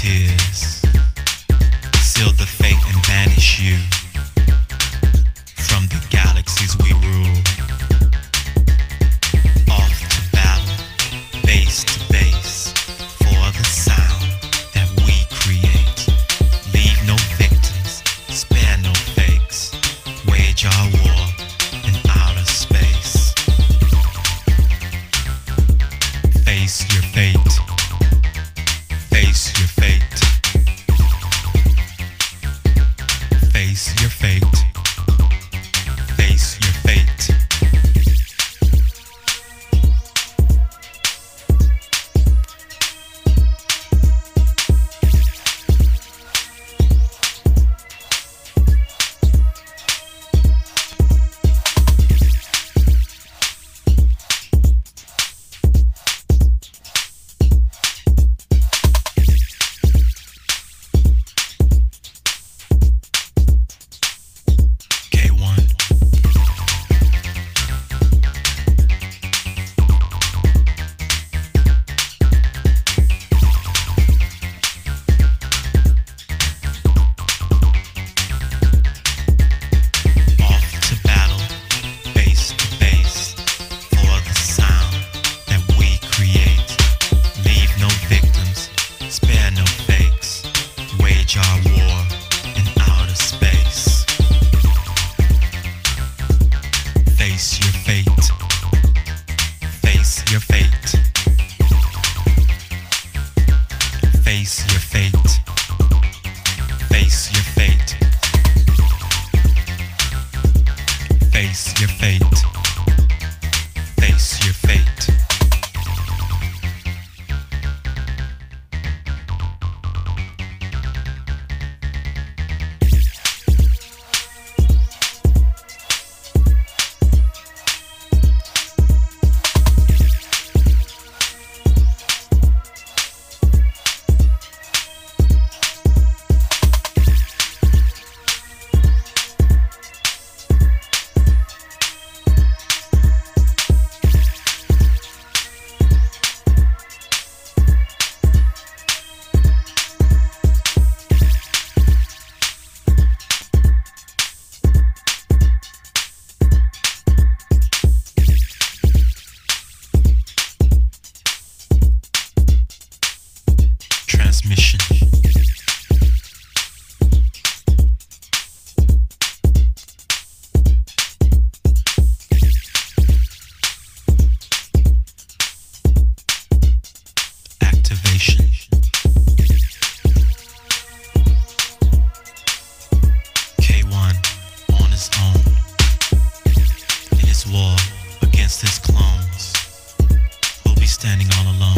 tears, seal the fate and banish you. face your fate. standing all alone.